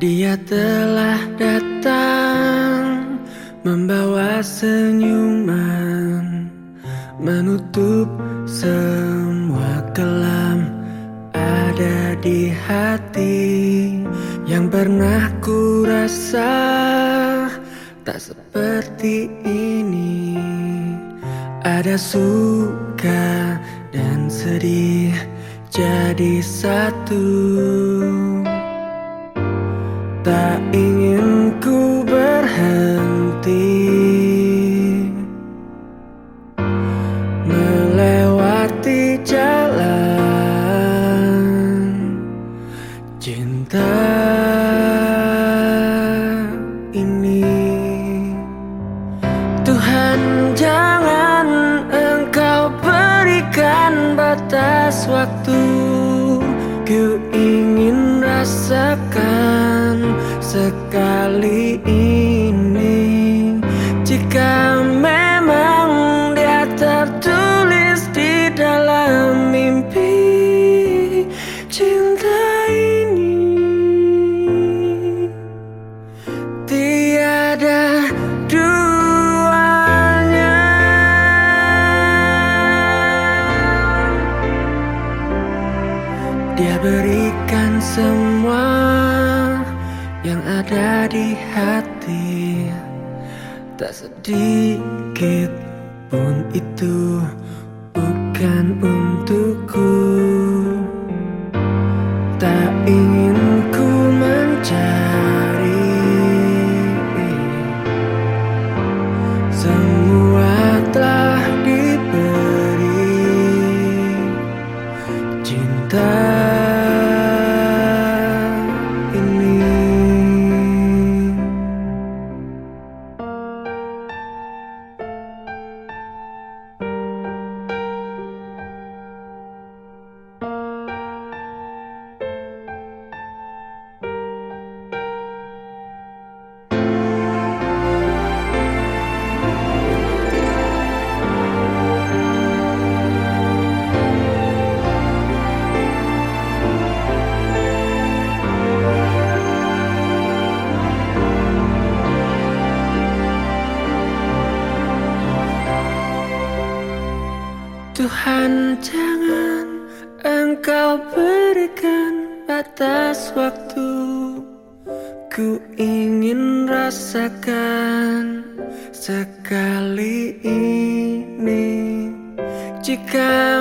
Dia telah datang membawa senyuman menutup semua kelam ada di hati yang pernah ku rasa tak seperti ini. Ada suka dan sedih jadi satu Tak ingin ku berhenti. Melewati jalan Cinta ini. Tuhan jangan engkau berikan batas waktu. Ku ingin rasakan sekali ini. Jika memang dia tertulis di dalam mimpi Cinta ini Tiada duanya. Dia berikan semua yang ada di hati. Tak sedikit pun itu bukan untukku. Tak ingin ku mencari Tuhan jangan engkau berikan batas waktu. Ku ingin rasakan sekali ini. Jika